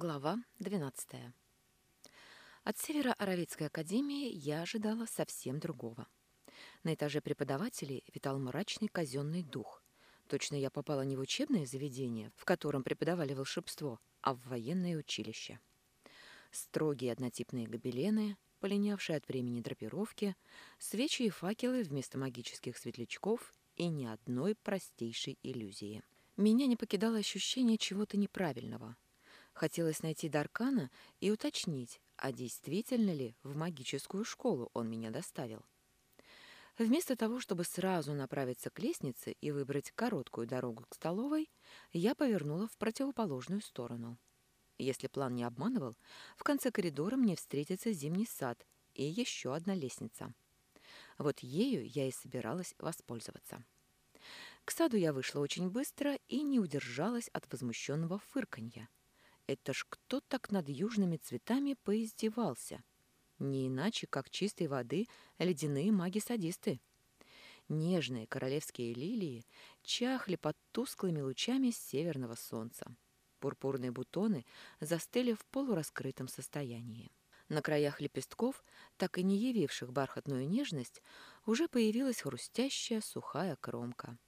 Глава 12. От севера Аравийской академии я ожидала совсем другого. На этаже преподавателей витал мрачный казенный дух. Точно я попала не в учебное заведение, в котором преподавали волшебство, а в военное училище. Строгие однотипные гобелены, полинявшие от времени драпировки, свечи и факелы вместо магических светлячков и ни одной простейшей иллюзии. Меня не покидало ощущение чего-то неправильного – Хотелось найти Даркана и уточнить, а действительно ли в магическую школу он меня доставил. Вместо того, чтобы сразу направиться к лестнице и выбрать короткую дорогу к столовой, я повернула в противоположную сторону. Если план не обманывал, в конце коридора мне встретится зимний сад и еще одна лестница. Вот ею я и собиралась воспользоваться. К саду я вышла очень быстро и не удержалась от возмущенного фырканья. Это ж кто так над южными цветами поиздевался? Не иначе, как чистой воды ледяные маги-садисты. Нежные королевские лилии чахли под тусклыми лучами северного солнца. Пурпурные бутоны застыли в полураскрытом состоянии. На краях лепестков, так и не явивших бархатную нежность, уже появилась хрустящая сухая кромка.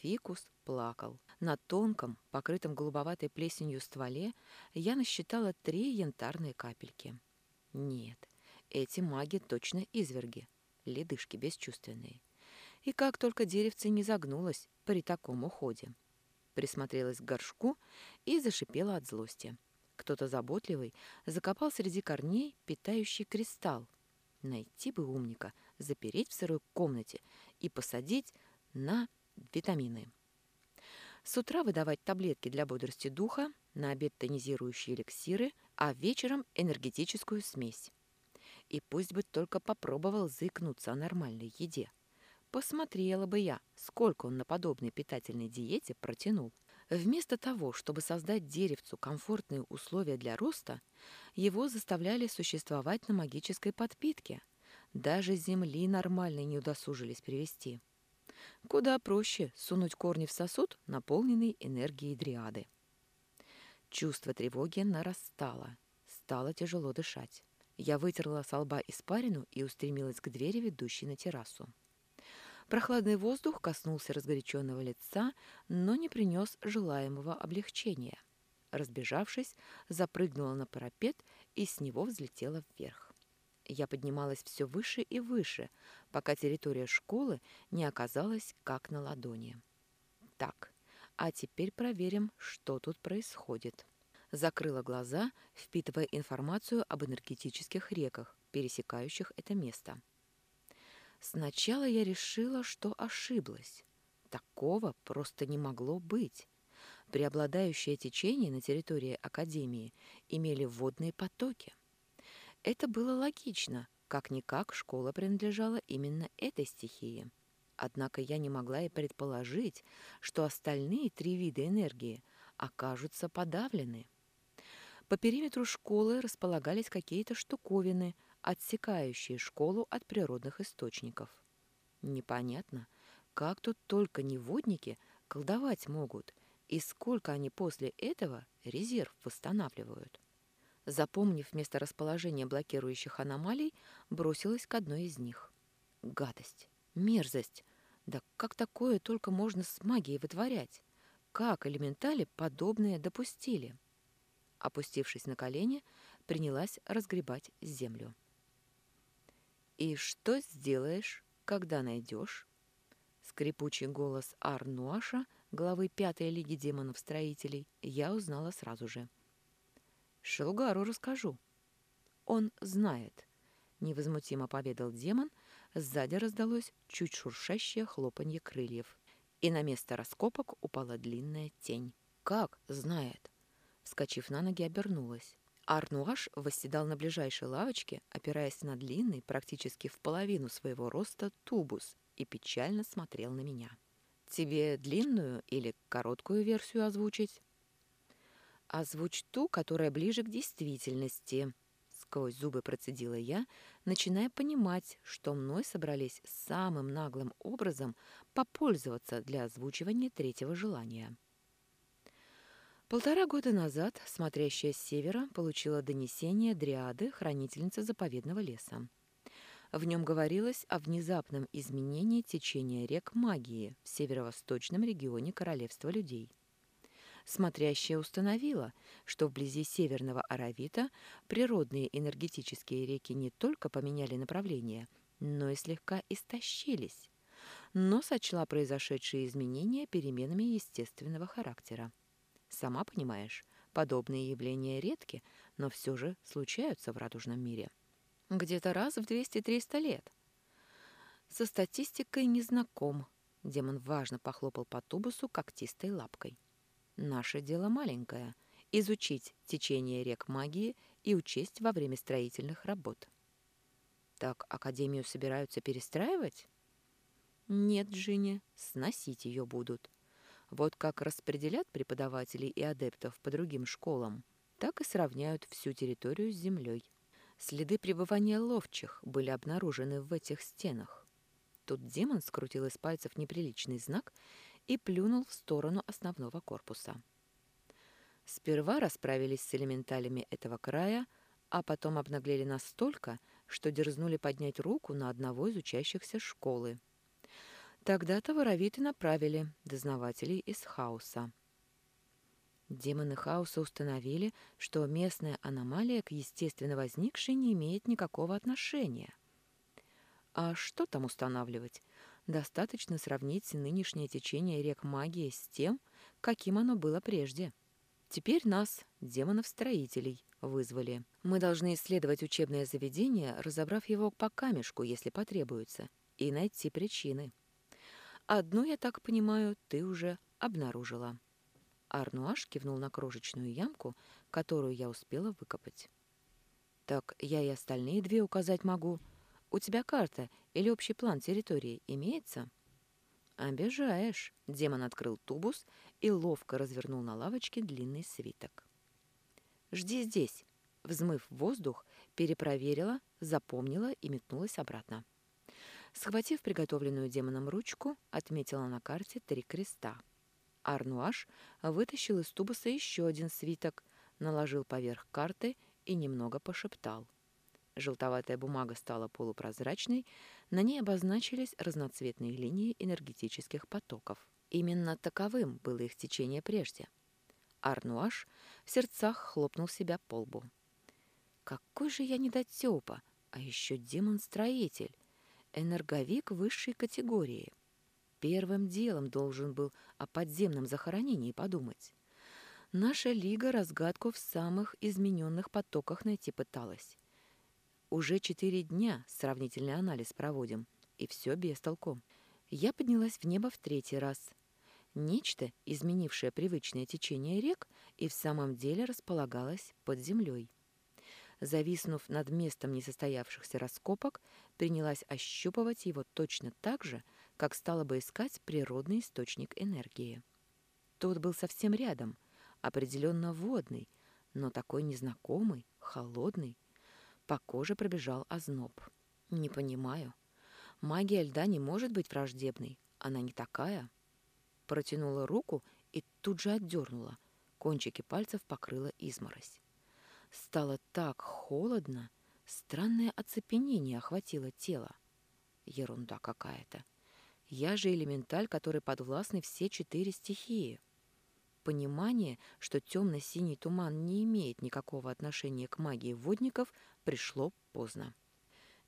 Фикус плакал. На тонком, покрытом голубоватой плесенью стволе я насчитала три янтарные капельки. Нет, эти маги точно изверги, ледышки бесчувственные. И как только деревце не загнулось при таком уходе. Присмотрелась к горшку и зашипела от злости. Кто-то заботливый закопал среди корней питающий кристалл. Найти бы умника, запереть в сырой комнате и посадить на витамины. С утра выдавать таблетки для бодрости духа, на обед тонизирующие эликсиры, а вечером энергетическую смесь. И пусть бы только попробовал заикнуться о нормальной еде. Посмотрела бы я, сколько он на подобной питательной диете протянул. Вместо того, чтобы создать деревцу комфортные условия для роста, его заставляли существовать на магической подпитке. Даже земли нормальной не удосужились привести. Куда проще сунуть корни в сосуд, наполненный энергией дриады. Чувство тревоги нарастало. Стало тяжело дышать. Я вытерла с лба испарину и устремилась к двери, ведущей на террасу. Прохладный воздух коснулся разгоряченного лица, но не принес желаемого облегчения. Разбежавшись, запрыгнула на парапет и с него взлетела вверх. Я поднималась все выше и выше, пока территория школы не оказалась как на ладони. Так, а теперь проверим, что тут происходит. Закрыла глаза, впитывая информацию об энергетических реках, пересекающих это место. Сначала я решила, что ошиблась. Такого просто не могло быть. Преобладающее течение на территории Академии имели водные потоки. Это было логично. Как-никак школа принадлежала именно этой стихии. Однако я не могла и предположить, что остальные три вида энергии окажутся подавлены. По периметру школы располагались какие-то штуковины, отсекающие школу от природных источников. Непонятно, как тут только неводники колдовать могут, и сколько они после этого резерв восстанавливают. Запомнив месторасположение блокирующих аномалий, бросилась к одной из них. Гадость, мерзость. Да как такое только можно с магией вытворять? Как элементали подобное допустили? Опустившись на колени, принялась разгребать землю. «И что сделаешь, когда найдешь?» Скрипучий голос Арнуаша, главы Пятой Лиги Демонов-Строителей, я узнала сразу же. — Шелгару расскажу. Он знает, невозмутимо поведал демон, сзади раздалось чуть шуршащее хлопанье крыльев, и на место раскопок упала длинная тень. Как знает? Вскочив на ноги, обернулась. Арнуаш восседал на ближайшей лавочке, опираясь на длинный, практически в половину своего роста, тубус и печально смотрел на меня. «Тебе длинную или короткую версию озвучить?» «Озвучь ту, которая ближе к действительности», — сквозь зубы процедила я, начиная понимать, что мной собрались самым наглым образом попользоваться для озвучивания третьего желания. Полтора года назад смотрящая с севера получила донесение дриады, хранительницы заповедного леса. В нем говорилось о внезапном изменении течения рек магии в северо-восточном регионе Королевства людей. Смотрящая установила, что вблизи Северного Аравита природные энергетические реки не только поменяли направление, но и слегка истощились, но сочла произошедшие изменения переменами естественного характера. Сама понимаешь, подобные явления редки, но все же случаются в радужном мире. Где-то раз в 200-300 лет. Со статистикой не знаком. Демон важно похлопал по тубусу когтистой лапкой. Наше дело маленькое — изучить течение рек магии и учесть во время строительных работ. Так Академию собираются перестраивать? Нет, Джинни, сносить ее будут. Вот как распределят преподавателей и адептов по другим школам, так и сравняют всю территорию с землей. Следы пребывания ловчих были обнаружены в этих стенах. Тут демон скрутил из пальцев неприличный знак и плюнул в сторону основного корпуса. Сперва расправились с элементалями этого края, а потом обнаглели настолько, что дерзнули поднять руку на одного из учащихся школы. Тогда-то воровиты направили дознавателей из хаоса. Демоны хаоса установили, что местная аномалия к естественно возникшей не имеет никакого отношения. А что там устанавливать? Достаточно сравнить нынешнее течение рек магии с тем, каким оно было прежде. Теперь нас, демонов-строителей, вызвали. Мы должны исследовать учебное заведение, разобрав его по камешку, если потребуется, и найти причины. Одну, я так понимаю, ты уже обнаружила. Арнуаш кивнул на крошечную ямку, которую я успела выкопать. Так я и остальные две указать могу. У тебя карта или общий план территории имеется? Обижаешь. Демон открыл тубус и ловко развернул на лавочке длинный свиток. Жди здесь. Взмыв воздух, перепроверила, запомнила и метнулась обратно. Схватив приготовленную демоном ручку, отметила на карте три креста. Арнуаш вытащил из тубуса еще один свиток, наложил поверх карты и немного пошептал. Желтоватая бумага стала полупрозрачной, на ней обозначились разноцветные линии энергетических потоков. Именно таковым было их течение прежде. Арнуаш в сердцах хлопнул себя по лбу. «Какой же я недотёпа, а еще демон-строитель! энерговик высшей категории. Первым делом должен был о подземном захоронении подумать. Наша лига разгадку в самых измененных потоках найти пыталась. Уже четыре дня сравнительный анализ проводим, и все без толку. Я поднялась в небо в третий раз. Нечто, изменившее привычное течение рек, и в самом деле располагалось под землей зависнув над местом несостоявшихся раскопок, принялась ощупывать его точно так же, как стала бы искать природный источник энергии. Тот был совсем рядом, определенно водный, но такой незнакомый, холодный. По коже пробежал озноб. Не понимаю. Магия льда не может быть враждебной. Она не такая. Протянула руку и тут же отдернула. Кончики пальцев покрыла изморозь. Стало так холодно, странное оцепенение охватило тело. Ерунда какая-то. Я же элементаль, который подвластный все четыре стихии. Понимание, что темно-синий туман не имеет никакого отношения к магии водников, пришло поздно.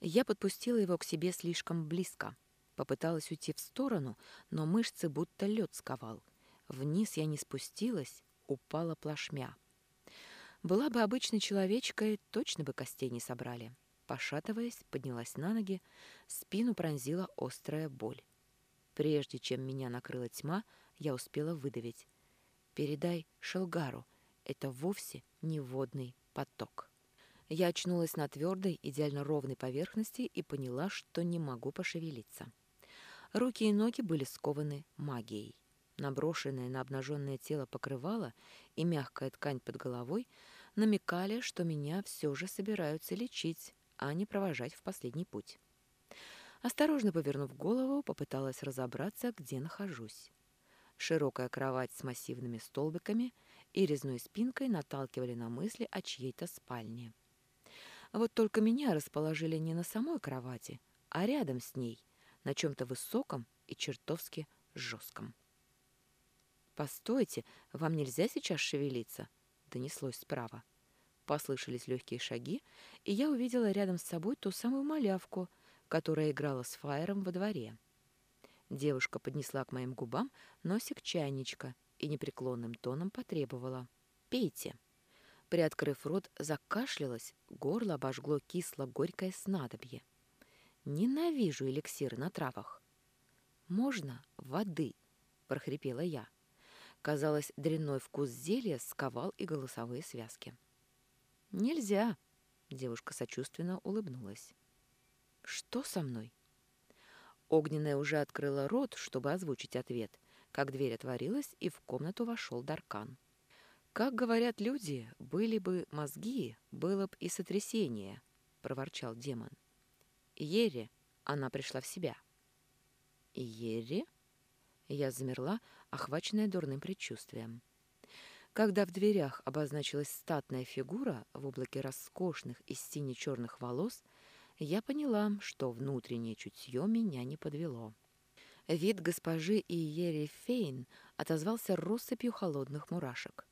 Я подпустила его к себе слишком близко. Попыталась уйти в сторону, но мышцы будто лед сковал. Вниз я не спустилась, упала плашмя. Была бы обычной человечкой, точно бы костей не собрали. Пошатываясь, поднялась на ноги, спину пронзила острая боль. Прежде чем меня накрыла тьма, я успела выдавить. «Передай Шелгару, это вовсе не водный поток». Я очнулась на твердой, идеально ровной поверхности и поняла, что не могу пошевелиться. Руки и ноги были скованы магией. Наброшенное на обнаженное тело покрывало и мягкая ткань под головой — намекали, что меня все же собираются лечить, а не провожать в последний путь. Осторожно повернув голову, попыталась разобраться, где нахожусь. Широкая кровать с массивными столбиками и резной спинкой наталкивали на мысли о чьей-то спальне. Вот только меня расположили не на самой кровати, а рядом с ней, на чем-то высоком и чертовски жестком. «Постойте, вам нельзя сейчас шевелиться?» — донеслось справа. Послышались легкие шаги, и я увидела рядом с собой ту самую малявку, которая играла с фаером во дворе. Девушка поднесла к моим губам носик чайничка и непреклонным тоном потребовала «Пейте». Приоткрыв рот, закашлялась, горло обожгло кисло-горькое снадобье. Ненавижу эликсиры на травах. «Можно воды?» — прохрипела я. Казалось, дрянной вкус зелья сковал и голосовые связки. «Нельзя!» — девушка сочувственно улыбнулась. «Что со мной?» Огненная уже открыла рот, чтобы озвучить ответ, как дверь отворилась, и в комнату вошел Даркан. «Как говорят люди, были бы мозги, было бы и сотрясение», — проворчал демон. «Ере!» — она пришла в себя. «Ере?» Я замерла, охваченная дурным предчувствием. Когда в дверях обозначилась статная фигура в облаке роскошных и сине-черных волос, я поняла, что внутреннее чутье меня не подвело. Вид госпожи Иери Фейн отозвался россыпью холодных мурашек.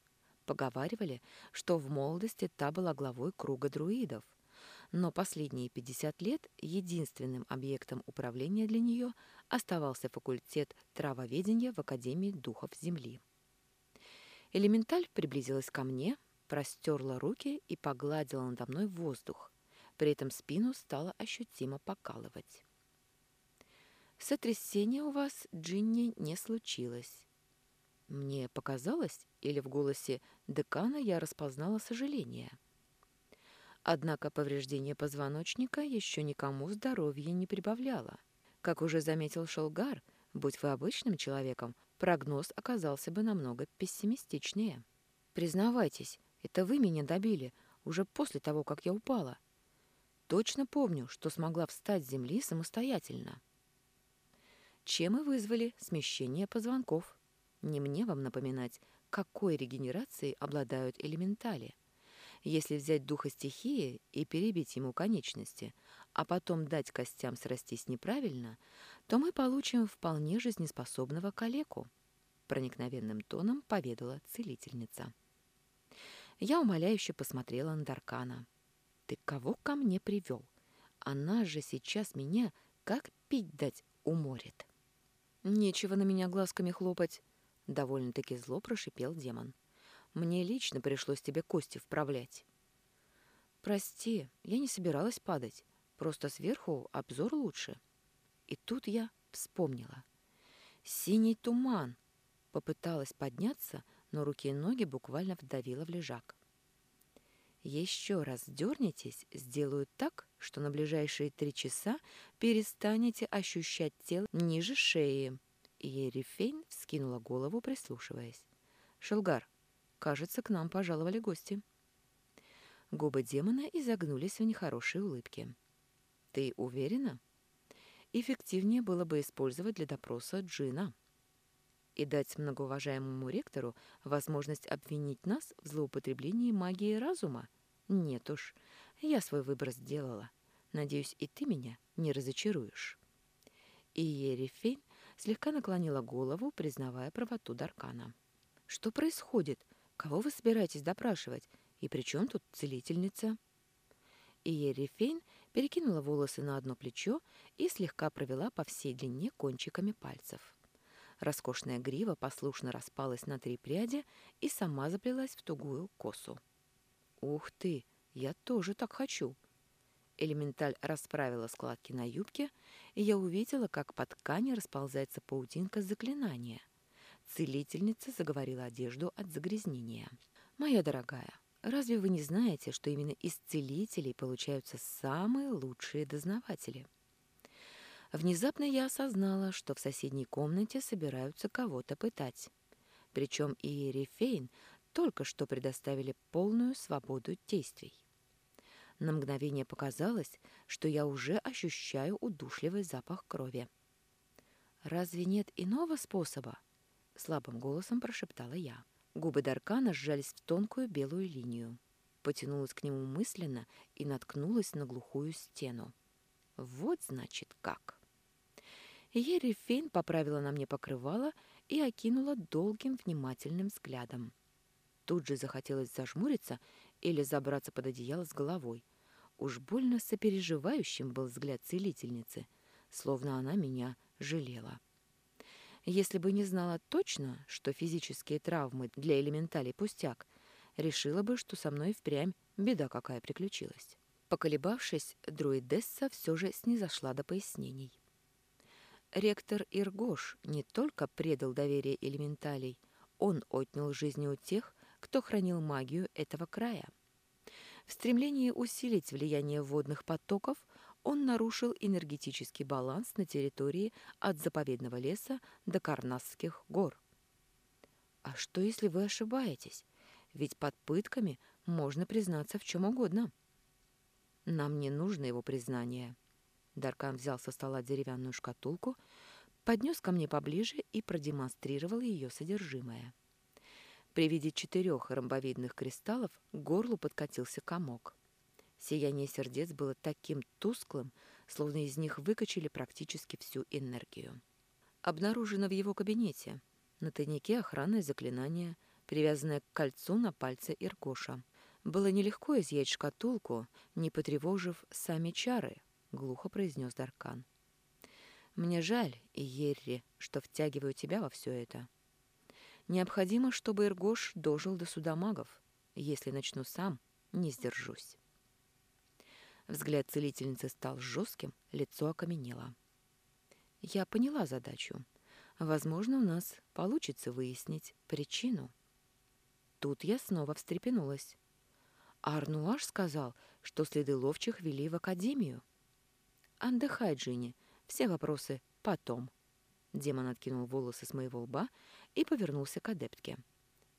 Поговаривали, что в молодости та была главой круга друидов, но последние 50 лет единственным объектом управления для нее оставался факультет травоведения в Академии духов Земли. Элементаль приблизилась ко мне, простерла руки и погладила надо мной воздух. При этом спину стало ощутимо покалывать. Сотрясения у вас, Джинни, не случилось. Мне показалось, или в голосе декана я распознала сожаление. Однако повреждение позвоночника еще никому здоровья не прибавляло. Как уже заметил Шелгар, будь вы обычным человеком, прогноз оказался бы намного пессимистичнее. Признавайтесь, это вы меня добили уже после того, как я упала. Точно помню, что смогла встать с земли самостоятельно. Чем и вызвали смещение позвонков. Не мне вам напоминать, какой регенерацией обладают элементали. Если взять духа стихии и перебить ему конечности, а потом дать костям срастись неправильно, то мы получим вполне жизнеспособного калеку», — проникновенным тоном поведала целительница. Я умоляюще посмотрела на Даркана. «Ты кого ко мне привел? Она же сейчас меня как пить дать уморит». «Нечего на меня глазками хлопать», — довольно-таки зло прошипел демон. «Мне лично пришлось тебе кости вправлять». «Прости, я не собиралась падать. Просто сверху обзор лучше». И тут я вспомнила. Синий туман. Попыталась подняться, но руки и ноги буквально вдавила в лежак. Еще раз дернетесь, сделаю так, что на ближайшие три часа перестанете ощущать тело ниже шеи. Ерифейн вскинула голову, прислушиваясь. «Шелгар, кажется, к нам пожаловали гости». Губы демона изогнулись в нехорошей улыбке. «Ты уверена?» эффективнее было бы использовать для допроса Джина и дать многоуважаемому ректору возможность обвинить нас в злоупотреблении магии разума? Нет уж, я свой выбор сделала. Надеюсь, и ты меня не разочаруешь. И Ерифейн слегка наклонила голову, признавая правоту Даркана. «Что происходит? Кого вы собираетесь допрашивать? И при чем тут целительница?» И Ерифейн перекинула волосы на одно плечо и слегка провела по всей длине кончиками пальцев. Роскошная грива послушно распалась на три пряди и сама заплелась в тугую косу. «Ух ты! Я тоже так хочу!» Элементаль расправила складки на юбке, и я увидела, как по ткани расползается паутинка заклинания. Целительница заговорила одежду от загрязнения. «Моя дорогая, Разве вы не знаете, что именно из целителей получаются самые лучшие дознаватели? Внезапно я осознала, что в соседней комнате собираются кого-то пытать. Причем и Рифейн только что предоставили полную свободу действий. На мгновение показалось, что я уже ощущаю удушливый запах крови. «Разве нет иного способа?» — слабым голосом прошептала я. Губы Даркана сжались в тонкую белую линию. Потянулась к нему мысленно и наткнулась на глухую стену. Вот, значит, как. Ери Фейн поправила на мне покрывало и окинула долгим внимательным взглядом. Тут же захотелось зажмуриться или забраться под одеяло с головой. Уж больно сопереживающим был взгляд целительницы, словно она меня жалела. Если бы не знала точно, что физические травмы для элементалей пустяк, решила бы, что со мной впрямь беда какая приключилась. Поколебавшись, друидесса все же снизошла до пояснений. Ректор Иргош не только предал доверие элементалей, он отнял жизни у тех, кто хранил магию этого края. В стремлении усилить влияние водных потоков он нарушил энергетический баланс на территории от заповедного леса до Карнасских гор. А что, если вы ошибаетесь? Ведь под пытками можно признаться в чем угодно. Нам не нужно его признание. Даркан взял со стола деревянную шкатулку, поднес ко мне поближе и продемонстрировал ее содержимое. При виде четырех ромбовидных кристаллов к горлу подкатился комок. Сияние сердец было таким тусклым, словно из них выкачали практически всю энергию. Обнаружено в его кабинете. На тайнике охранное заклинание, привязанное к кольцу на пальце Иргоша. Было нелегко изъять шкатулку, не потревожив сами чары, глухо произнес Даркан. Мне жаль, Иерри, что втягиваю тебя во все это. Необходимо, чтобы Иргош дожил до суда магов. Если начну сам, не сдержусь. Взгляд целительницы стал жестким, лицо окаменело. Я поняла задачу. Возможно, у нас получится выяснить причину. Тут я снова встрепенулась. Арнуаш сказал, что следы ловчих вели в академию. Отдыхай, Джинни, все вопросы потом. Демон откинул волосы с моего лба и повернулся к адептке.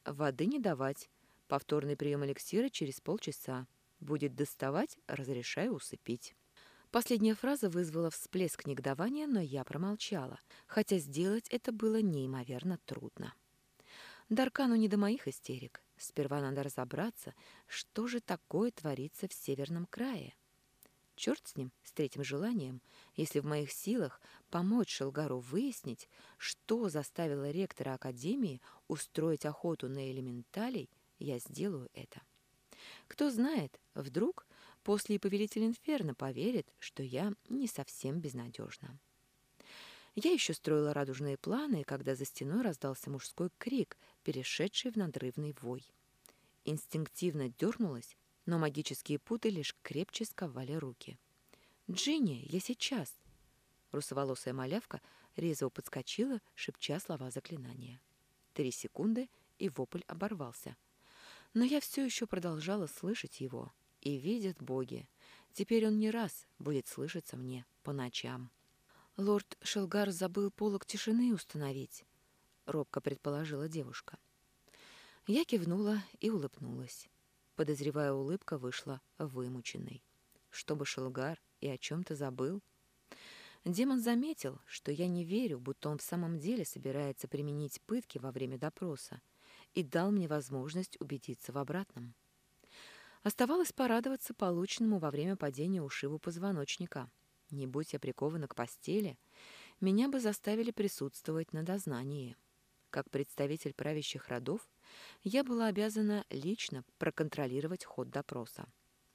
«Воды не давать. Повторный прием эликсира через полчаса. Будет доставать, разрешаю усыпить». Последняя фраза вызвала всплеск негодования, но я промолчала, хотя сделать это было неимоверно трудно. Даркану не до моих истерик. Сперва надо разобраться, что же такое творится в северном крае. Черт с ним, с третьим желанием. Если в моих силах помочь Шелгару выяснить, что заставило ректора Академии устроить охоту на элементалей, я сделаю это. Кто знает, вдруг после и повелитель Инферно поверит, что я не совсем безнадежна. Я еще строила радужные планы, когда за стеной раздался мужской крик, перешедший в надрывный вой. Инстинктивно дернулась но магические путы лишь крепче сковали руки. «Джинни, я сейчас!» Русоволосая малявка резво подскочила, шепча слова заклинания. Три секунды, и вопль оборвался. Но я все еще продолжала слышать его. И видят боги. Теперь он не раз будет слышаться мне по ночам. «Лорд Шелгар забыл полок тишины установить», — робко предположила девушка. Я кивнула и улыбнулась. Подозревая, улыбка вышла вымученной. Чтобы Шелгар и о чем-то забыл. Демон заметил, что я не верю, будто он в самом деле собирается применить пытки во время допроса, и дал мне возможность убедиться в обратном. Оставалось порадоваться полученному во время падения ушибу позвоночника. Не будь я прикована к постели, меня бы заставили присутствовать на дознании. Как представитель правящих родов, я была обязана лично проконтролировать ход допроса.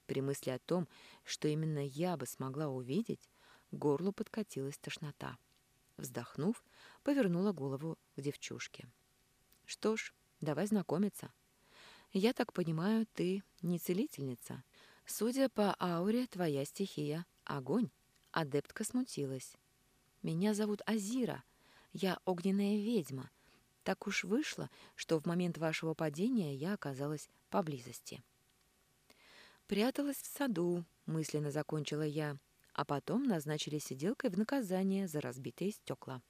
При мысли о том, что именно я бы смогла увидеть, горлу подкатилась тошнота. Вздохнув, повернула голову к девчушке. «Что ж, давай знакомиться. Я так понимаю, ты не целительница. Судя по ауре, твоя стихия — огонь». Адептка смутилась. «Меня зовут Азира. Я огненная ведьма, так уж вышло, что в момент вашего падения я оказалась поблизости. Пряталась в саду, мысленно закончила я, а потом назначили сиделкой в наказание за разбитые стекла.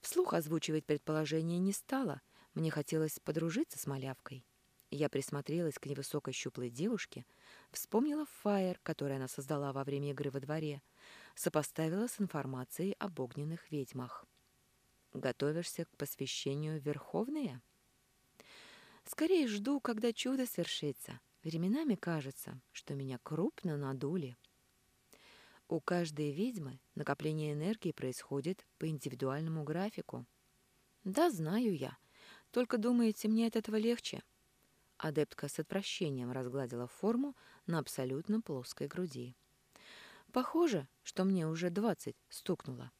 Вслух озвучивать предположение не стала, мне хотелось подружиться с малявкой. Я присмотрелась к невысокой щуплой девушке, вспомнила фаер, который она создала во время игры во дворе, сопоставила с информацией об огненных ведьмах. Готовишься к посвящению Верховные? Скорее жду, когда чудо свершится. Временами кажется, что меня крупно надули. У каждой ведьмы накопление энергии происходит по индивидуальному графику. Да, знаю я. Только думаете, мне от этого легче? Адептка с отвращением разгладила форму на абсолютно плоской груди. Похоже, что мне уже двадцать стукнуло.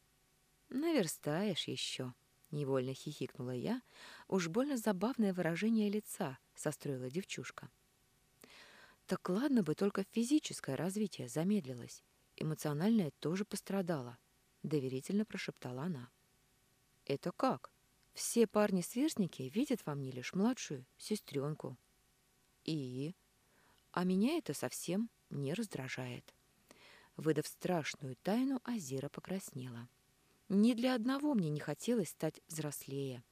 Наверстаешь еще, невольно хихикнула я. Уж больно забавное выражение лица состроила девчушка. Так ладно бы только физическое развитие замедлилось. Эмоциональное тоже пострадало, доверительно прошептала она. Это как? Все парни-сверстники видят во мне лишь младшую сестренку. И? А меня это совсем не раздражает. Выдав страшную тайну, Азира покраснела. Ни для одного мне не хотелось стать взрослее.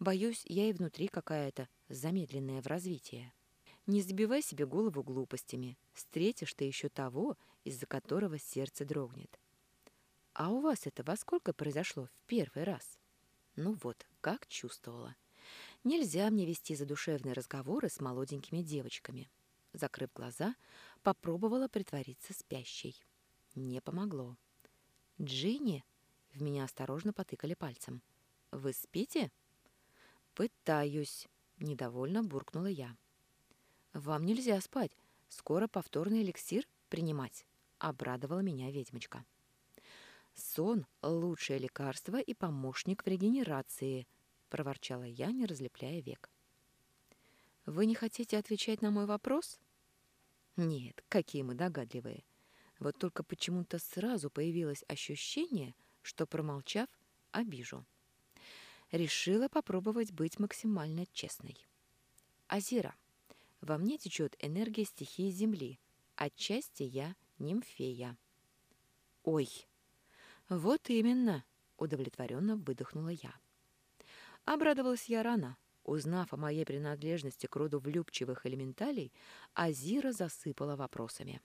Боюсь, я и внутри какая-то замедленная в развитии. Не забивай себе голову глупостями. Встретишь ты еще того, из-за которого сердце дрогнет. А у вас это во сколько произошло в первый раз? Ну вот, как чувствовала. Нельзя мне вести задушевные разговоры с молоденькими девочками. Закрыв глаза, попробовала притвориться спящей. Не помогло. «Джинни?» — в меня осторожно потыкали пальцем. «Вы спите?» «Пытаюсь», — недовольно буркнула я. «Вам нельзя спать. Скоро повторный эликсир принимать», — обрадовала меня ведьмочка. «Сон — лучшее лекарство и помощник в регенерации», — проворчала я, не разлепляя век. «Вы не хотите отвечать на мой вопрос?» «Нет, какие мы догадливые. Вот только почему-то сразу появилось ощущение, что, промолчав, обижу. Решила попробовать быть максимально честной. «Азира, во мне течет энергия стихии Земли. Отчасти я нимфея». «Ой!» «Вот именно!» — удовлетворенно выдохнула я. Обрадовалась я рано. Узнав о моей принадлежности к роду влюбчивых элементалей, Азира засыпала вопросами.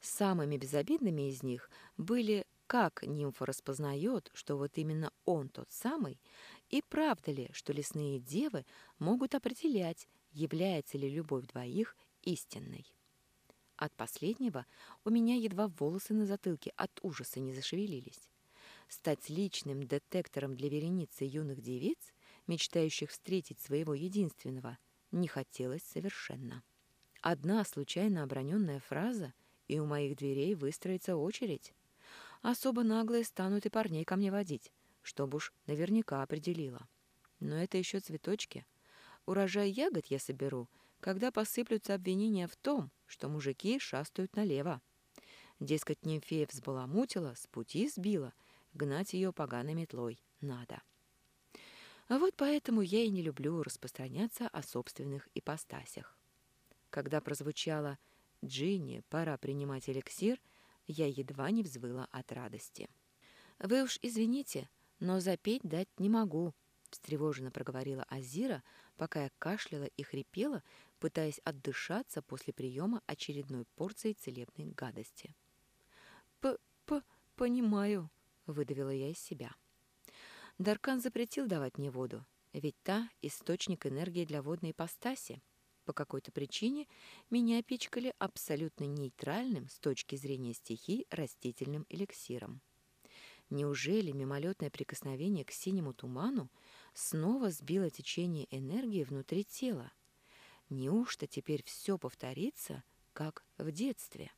Самыми безобидными из них были как нимфа распознает, что вот именно он тот самый, и правда ли, что лесные девы могут определять, является ли любовь двоих истинной. От последнего у меня едва волосы на затылке от ужаса не зашевелились. Стать личным детектором для вереницы юных девиц, мечтающих встретить своего единственного, не хотелось совершенно. Одна случайно оброненная фраза, и у моих дверей выстроится очередь. Особо наглые станут и парней ко мне водить, чтобы уж наверняка определила. Но это еще цветочки — Урожай ягод я соберу, когда посыплются обвинения в том, что мужики шастают налево. Дескать, нимфея взбаламутила, с пути сбила, гнать ее поганой метлой надо. А вот поэтому я и не люблю распространяться о собственных ипостасях. Когда прозвучало «Джинни, пора принимать эликсир», я едва не взвыла от радости. «Вы уж извините, но запеть дать не могу», — встревоженно проговорила Азира, пока я кашляла и хрипела, пытаясь отдышаться после приема очередной порции целебной гадости. «П-п... понимаю», — выдавила я из себя. Даркан запретил давать мне воду, ведь та — источник энергии для водной ипостаси. По какой-то причине меня пичкали абсолютно нейтральным с точки зрения стихий растительным эликсиром. Неужели мимолетное прикосновение к синему туману снова сбило течение энергии внутри тела? Неужто теперь все повторится, как в детстве?»